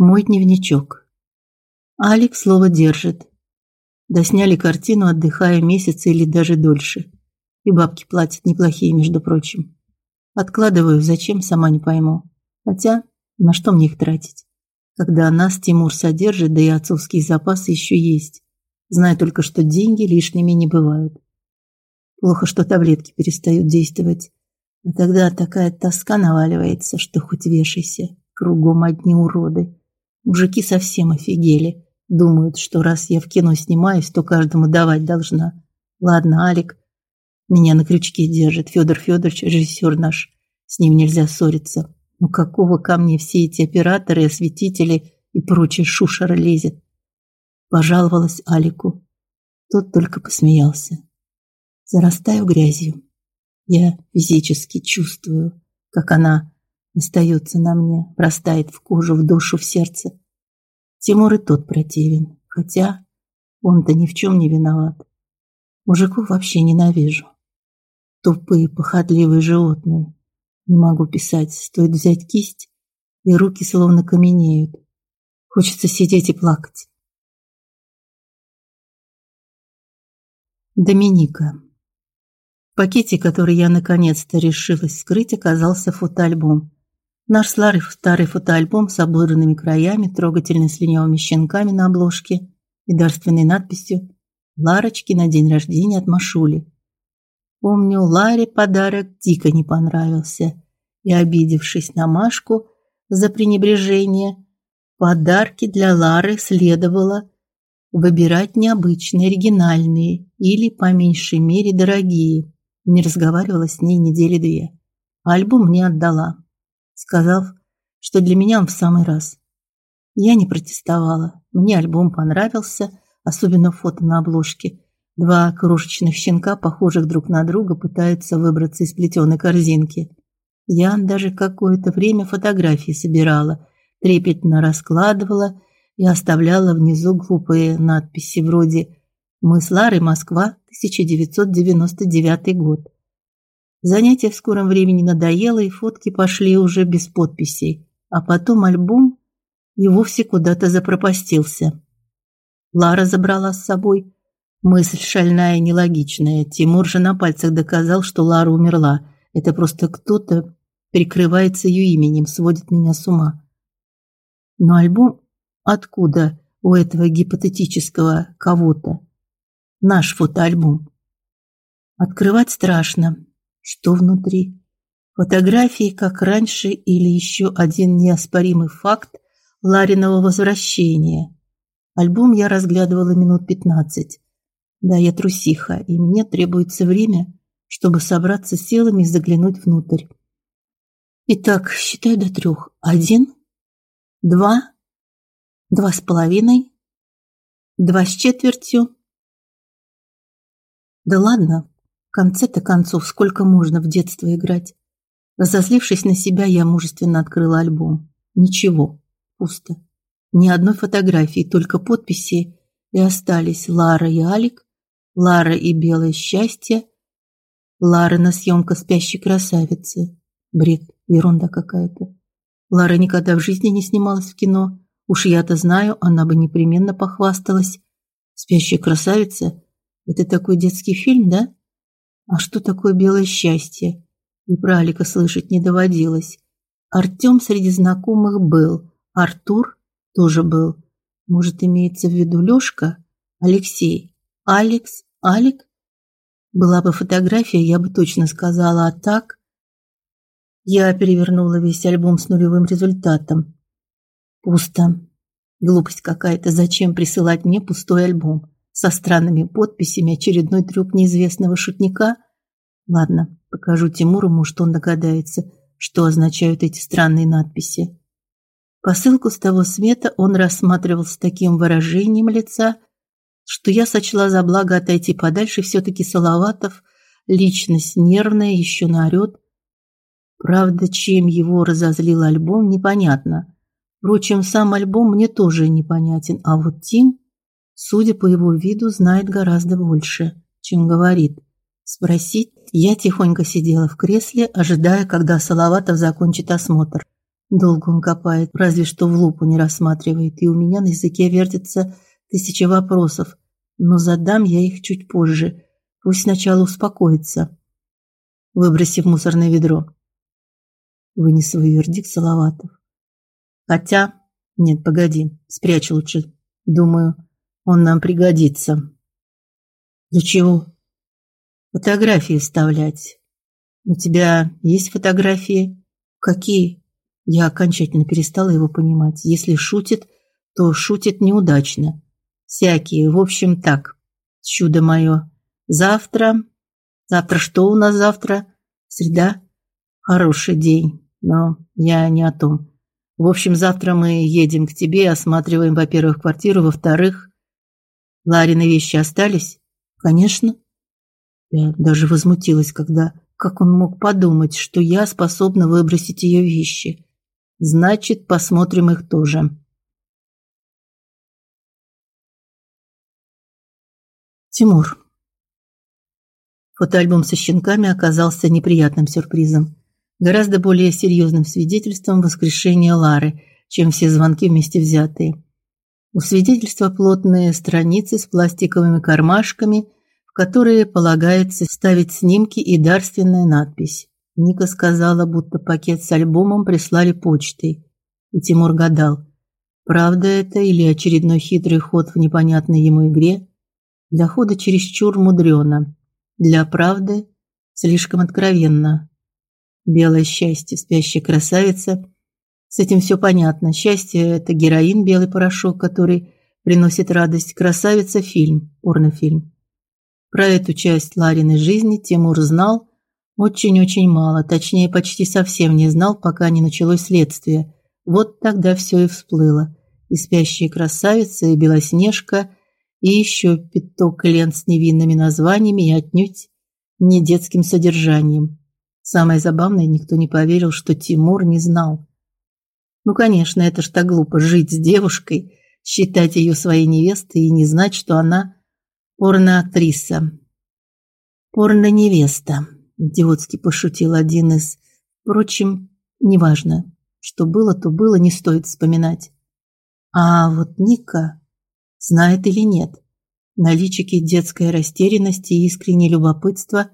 Мой дневничок. Алекс слово держит. Досняли картину, отдыхая месяц или даже дольше. И бабки платят неплохие, между прочим. Откладываю, зачем, сама не пойму. Хотя, на что мне их тратить? Когда нас Тимур содержит, да и отцовские запасы еще есть. Знаю только, что деньги лишними не бывают. Плохо, что таблетки перестают действовать. А тогда такая тоска наваливается, что хоть вешайся. Кругом одни уроды. Мужики совсем офигели. Думают, что раз я в кино снимаюсь, то каждому давать должна. Ладно, Алик меня на крючке держит. Федор Федорович, режиссер наш. С ним нельзя ссориться. Ну какого ко мне все эти операторы, осветители и прочая шушера лезет? Пожаловалась Алику. Тот только посмеялся. Зарастаю грязью. Я физически чувствую, как она остается на мне, растает в кожу, в душу, в сердце. Тимур и тот противен, хотя он-то ни в чем не виноват. Мужиков вообще ненавижу. Тупые, похотливые животные. Не могу писать, стоит взять кисть, и руки словно каменеют. Хочется сидеть и плакать. Доминика. В пакете, который я наконец-то решилась скрыть, оказался фотоальбом. Наш с Ларой старый фотоальбом с ободранными краями, трогательно слюнявыми щенками на обложке и дарственной надписью «Ларочки на день рождения от Машули». Помню, Ларе подарок дико не понравился, и, обидевшись на Машку за пренебрежение, подарки для Лары следовало выбирать необычные, оригинальные или, по меньшей мере, дорогие. Не разговаривала с ней недели две. Альбом мне отдала сказав, что для меня он в самый раз. Я не протестовала. Мне альбом понравился, особенно фото на обложке. Два крошечных щенка, похожих друг на друга, пытаются выбраться из плетеной корзинки. Я даже какое-то время фотографии собирала, трепетно раскладывала и оставляла внизу глупые надписи вроде «Мы с Ларой, Москва, 1999 год». Занятие в скором времени надоело, и фотки пошли уже без подписей, а потом альбом и вовсе куда-то запропастился. Лара забрала с собой. Мысль шальная и нелогичная. Тимур же на пальцах доказал, что Лара умерла. Это просто кто-то прикрывается ее именем, сводит меня с ума. Но альбом откуда у этого гипотетического кого-то? Наш фотоальбом. Открывать страшно. Что внутри? Фотографии, как раньше, или еще один неоспоримый факт Лариного возвращения. Альбом я разглядывала минут пятнадцать. Да, я трусиха, и мне требуется время, чтобы собраться силами и заглянуть внутрь. Итак, считаю до трех. Один, два, два с половиной, два с четвертью. Да ладно, конце-то концов, сколько можно в детство играть? Разозлившись на себя, я мужественно открыла альбом. Ничего, пусто. Ни одной фотографии, только подписи и остались Лара и Алик, Лара и Белое счастье, Лара на съемка спящей красавицы. Бред, ерунда какая-то. Лара никогда в жизни не снималась в кино. Уж я-то знаю, она бы непременно похвасталась. Спящая красавица это такой детский фильм, да? А что такое белое счастье? И про Алика слышать не доводилось. Артем среди знакомых был, Артур тоже был. Может, имеется в виду Лёшка, Алексей, Алекс, Алик? Была бы фотография, я бы точно сказала, а так я перевернула весь альбом с нулевым результатом. Пусто. Глупость какая-то, зачем присылать мне пустой альбом? Со странными подписями, очередной трюк неизвестного шутника. Ладно, покажу Тимуру, может, он догадается, что означают эти странные надписи. Посылку с того света он рассматривал с таким выражением лица, что я сочла за благо отойти подальше, все таки Салаватов личность нервная, еще наорет. Правда, чем его разозлил альбом, непонятно. Впрочем, сам альбом мне тоже непонятен, а вот Тим судя по его виду, знает гораздо больше, чем говорит. Спросить я тихонько сидела в кресле, ожидая, когда Салаватов закончит осмотр. Долго он копает, разве что в лупу не рассматривает, и у меня на языке вертится тысяча вопросов, но задам я их чуть позже. Пусть сначала успокоится. Выбросив мусорное ведро. Вынес свой вердикт Салаватов. Хотя, нет, погоди, спрячь лучше. Думаю, он нам пригодится. Для чего? Фотографии вставлять. У тебя есть фотографии? Какие? Я окончательно перестала его понимать. Если шутит, то шутит неудачно. Всякие, в общем, так. Чудо мое. Завтра... Завтра что у нас завтра? Среда? Хороший день. Но я не о том. В общем, завтра мы едем к тебе, осматриваем, во-первых, квартиру, во-вторых, Ларины вещи остались? Конечно. Я даже возмутилась, когда как он мог подумать, что я способна выбросить ее вещи. Значит, посмотрим их тоже. Тимур. Фотоальбом со щенками оказался неприятным сюрпризом, гораздо более серьезным свидетельством воскрешения Лары, чем все звонки вместе взятые. У свидетельства плотные страницы с пластиковыми кармашками, в которые полагается ставить снимки и дарственная надпись. Ника сказала, будто пакет с альбомом прислали почтой. И Тимур гадал, правда это или очередной хитрый ход в непонятной ему игре. Для хода чересчур мудрено, для правды слишком откровенно. Белое счастье, спящая красавица с этим все понятно. Счастье это героин, белый порошок, который приносит радость. Красавица фильм, порнофильм. Про эту часть Лариной жизни Тимур знал очень-очень мало, точнее, почти совсем не знал, пока не началось следствие. Вот тогда все и всплыло. И спящая красавица, и Белоснежка, и еще пяток лент с невинными названиями и отнюдь не детским содержанием. Самое забавное, никто не поверил, что Тимур не знал. Ну, конечно, это ж так глупо жить с девушкой, считать ее своей невестой и не знать, что она порноактриса. Порно-невеста, идиотски пошутил один из. Впрочем, неважно, что было, то было, не стоит вспоминать. А вот Ника знает или нет. На личике детская растерянность и искреннее любопытство.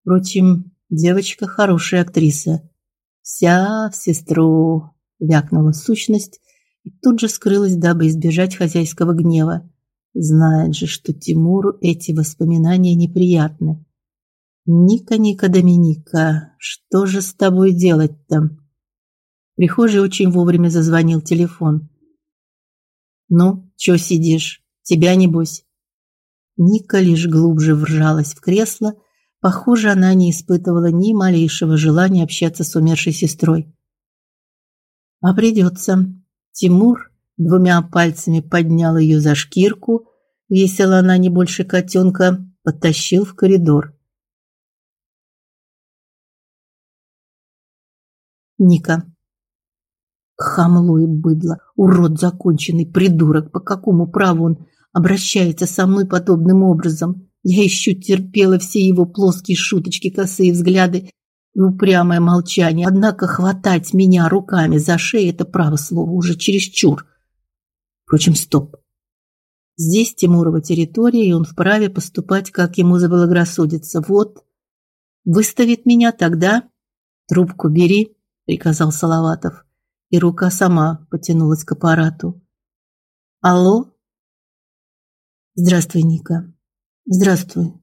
Впрочем, девочка хорошая актриса. Вся в сестру вякнула сущность и тут же скрылась, дабы избежать хозяйского гнева. Знает же, что Тимуру эти воспоминания неприятны. Ника, Ника, Доминика, что же с тобой делать-то? В прихожей очень вовремя зазвонил телефон. Ну, что сидишь? Тебя небось. Ника лишь глубже вжалась в кресло. Похоже, она не испытывала ни малейшего желания общаться с умершей сестрой. А придется. Тимур двумя пальцами поднял ее за шкирку, весила она не больше котенка, потащил в коридор. Ника. Хамло и быдло, урод законченный, придурок, по какому праву он обращается со мной подобным образом? Я еще терпела все его плоские шуточки, косые взгляды и упрямое молчание. Однако хватать меня руками за шею это право слово уже чересчур. Впрочем, стоп. Здесь Тимурова территория, и он вправе поступать, как ему заблагорассудится. Вот выставит меня тогда трубку бери, приказал Салаватов, и рука сама потянулась к аппарату. Алло? Здравствуй, Ника. Здравствуй.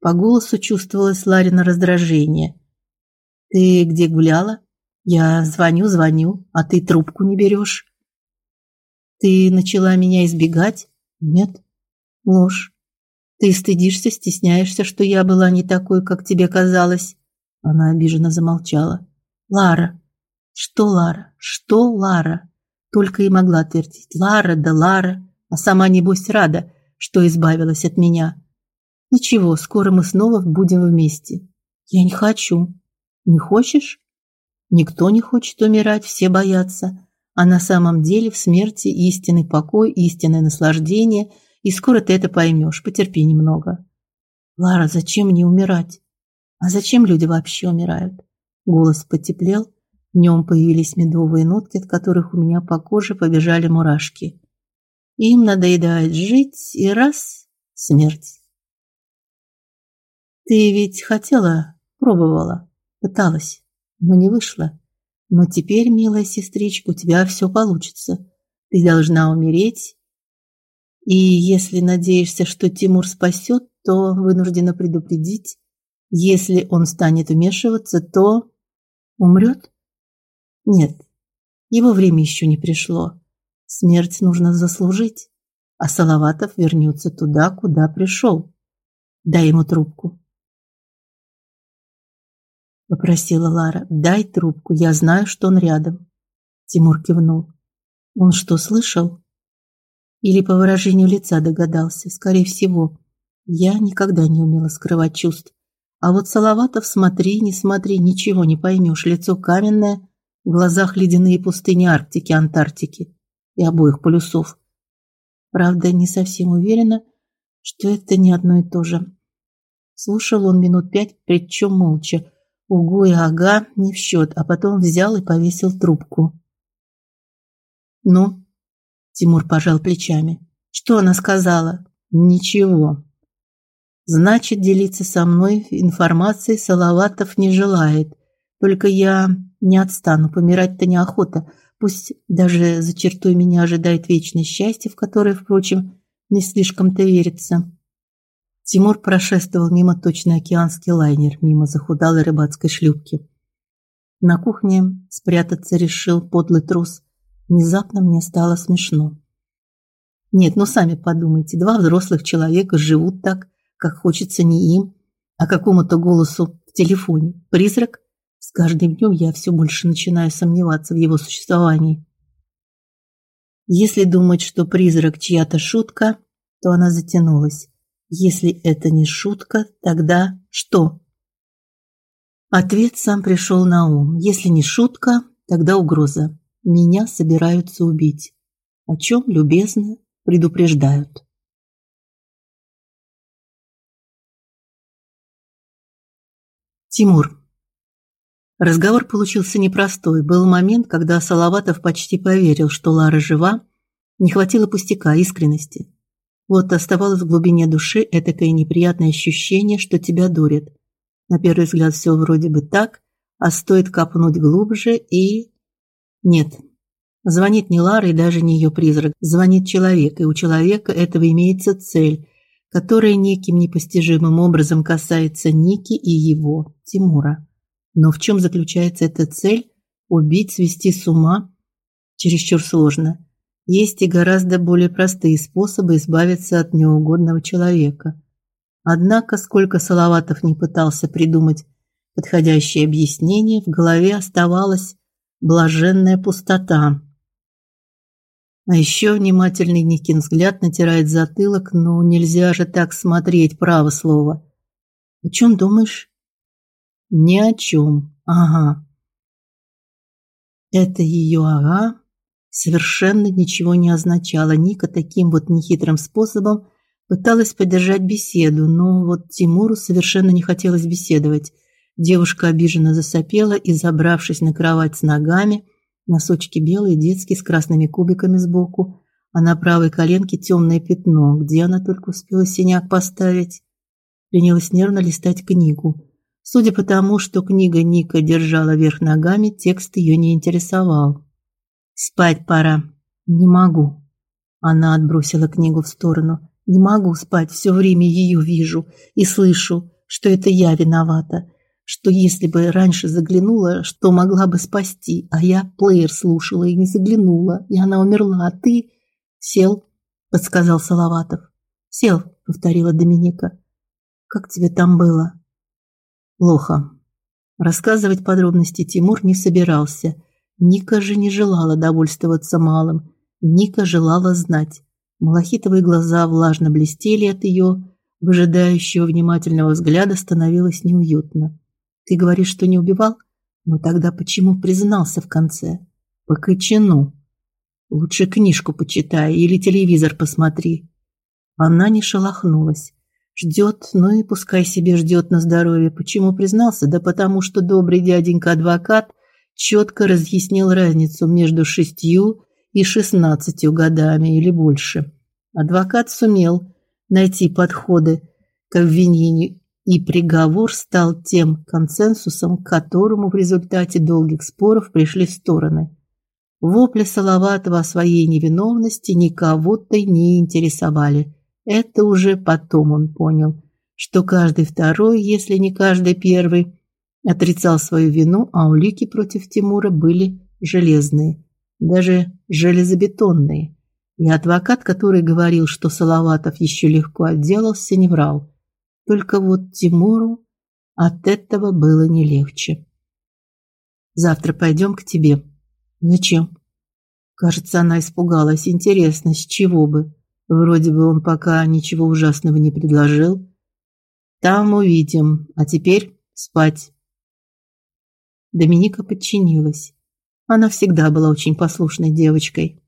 По голосу чувствовалось Ларина раздражение. Ты где гуляла? Я звоню, звоню, а ты трубку не берешь. Ты начала меня избегать? Нет. Ложь. Ты стыдишься, стесняешься, что я была не такой, как тебе казалось. Она обиженно замолчала. Лара. Что Лара? Что Лара? Только и могла твердить. Лара да Лара, а сама небось рада, что избавилась от меня. Ничего, скоро мы снова будем вместе. Я не хочу. Не хочешь? Никто не хочет умирать, все боятся. А на самом деле в смерти истинный покой, истинное наслаждение, и скоро ты это поймешь. Потерпи немного. Лара, зачем мне умирать? А зачем люди вообще умирают? Голос потеплел, В нем появились медовые нотки, от которых у меня по коже побежали мурашки. Им надоедает жить, и раз смерть. Ты ведь хотела, пробовала, пыталась, но не вышло. Но теперь, милая сестричка, у тебя все получится. Ты должна умереть. И если надеешься, что Тимур спасет, то вынуждена предупредить, если он станет вмешиваться, то умрет? Нет. Его время еще не пришло. Смерть нужно заслужить, а Салаватов вернется туда, куда пришел. Дай ему трубку попросила Лара. Дай трубку, я знаю, что он рядом. Тимур кивнул. Он что, слышал? Или по выражению лица догадался? Скорее всего. Я никогда не умела скрывать чувств. А вот Салаватов, смотри, не смотри, ничего не поймешь. Лицо каменное, в глазах ледяные пустыни Арктики, Антарктики и обоих полюсов. Правда, не совсем уверена, что это не одно и то же. Слушал он минут пять, причем молча. Угу и ага не в счет, а потом взял и повесил трубку. Ну, Тимур пожал плечами. Что она сказала? Ничего. Значит, делиться со мной информацией Салаватов не желает. Только я не отстану, помирать-то неохота. Пусть даже за чертой меня ожидает вечное счастье, в которое, впрочем, не слишком-то верится. Тимур прошествовал мимо точно океанский лайнер, мимо захудалой рыбацкой шлюпки. На кухне спрятаться решил подлый трус. Внезапно мне стало смешно. Нет, ну сами подумайте, два взрослых человека живут так, как хочется не им, а какому-то голосу в телефоне. Призрак? С каждым днем я все больше начинаю сомневаться в его существовании. Если думать, что призрак чья-то шутка, то она затянулась. Если это не шутка, тогда что? Ответ сам пришел на ум. Если не шутка, тогда угроза. Меня собираются убить. О чем любезно предупреждают. Тимур. Разговор получился непростой. Был момент, когда Салаватов почти поверил, что Лара жива. Не хватило пустяка, искренности. Вот оставалось в глубине души этакое неприятное ощущение, что тебя дурят. На первый взгляд все вроде бы так, а стоит копнуть глубже и нет. Звонит не Лара и даже не ее призрак, звонит человек, и у человека этого имеется цель, которая неким непостижимым образом касается Ники и его, Тимура. Но в чем заключается эта цель? Убить, свести с ума чересчур сложно. Есть и гораздо более простые способы избавиться от неугодного человека. Однако, сколько Салаватов не пытался придумать подходящее объяснение, в голове оставалась блаженная пустота. А еще внимательный Никин взгляд натирает затылок, но нельзя же так смотреть, право слово. О чем думаешь? Ни о чем. Ага. Это ее ага совершенно ничего не означало. Ника таким вот нехитрым способом пыталась поддержать беседу, но вот Тимуру совершенно не хотелось беседовать. Девушка обиженно засопела и, забравшись на кровать с ногами, носочки белые, детские с красными кубиками сбоку, а на правой коленке темное пятно, где она только успела синяк поставить, принялась нервно листать книгу. Судя по тому, что книга Ника держала вверх ногами, текст ее не интересовал. Спать пора. Не могу. Она отбросила книгу в сторону. Не могу спать, все время ее вижу и слышу, что это я виновата, что если бы раньше заглянула, что могла бы спасти, а я плеер слушала и не заглянула, и она умерла, а ты сел, подсказал Салаватов. Сел, повторила Доминика. Как тебе там было? Плохо. Рассказывать подробности Тимур не собирался. Ника же не желала довольствоваться малым. Ника желала знать. Малахитовые глаза влажно блестели от ее выжидающего внимательного взгляда, становилось неуютно. Ты говоришь, что не убивал? Но тогда почему признался в конце? По кочану. Лучше книжку почитай или телевизор посмотри. Она не шелохнулась. Ждет, ну и пускай себе ждет на здоровье. Почему признался? Да потому что добрый дяденька адвокат четко разъяснил разницу между шестью и шестнадцатью годами или больше. Адвокат сумел найти подходы к обвинению, и приговор стал тем консенсусом, к которому в результате долгих споров пришли стороны. Вопли Салаватова о своей невиновности никого-то не интересовали. Это уже потом он понял, что каждый второй, если не каждый первый, отрицал свою вину, а улики против Тимура были железные, даже железобетонные. И адвокат, который говорил, что Салаватов еще легко отделался, не врал. Только вот Тимуру от этого было не легче. Завтра пойдем к тебе. Зачем? Кажется, она испугалась. Интересно, с чего бы? Вроде бы он пока ничего ужасного не предложил. Там увидим. А теперь спать. Доминика подчинилась. Она всегда была очень послушной девочкой.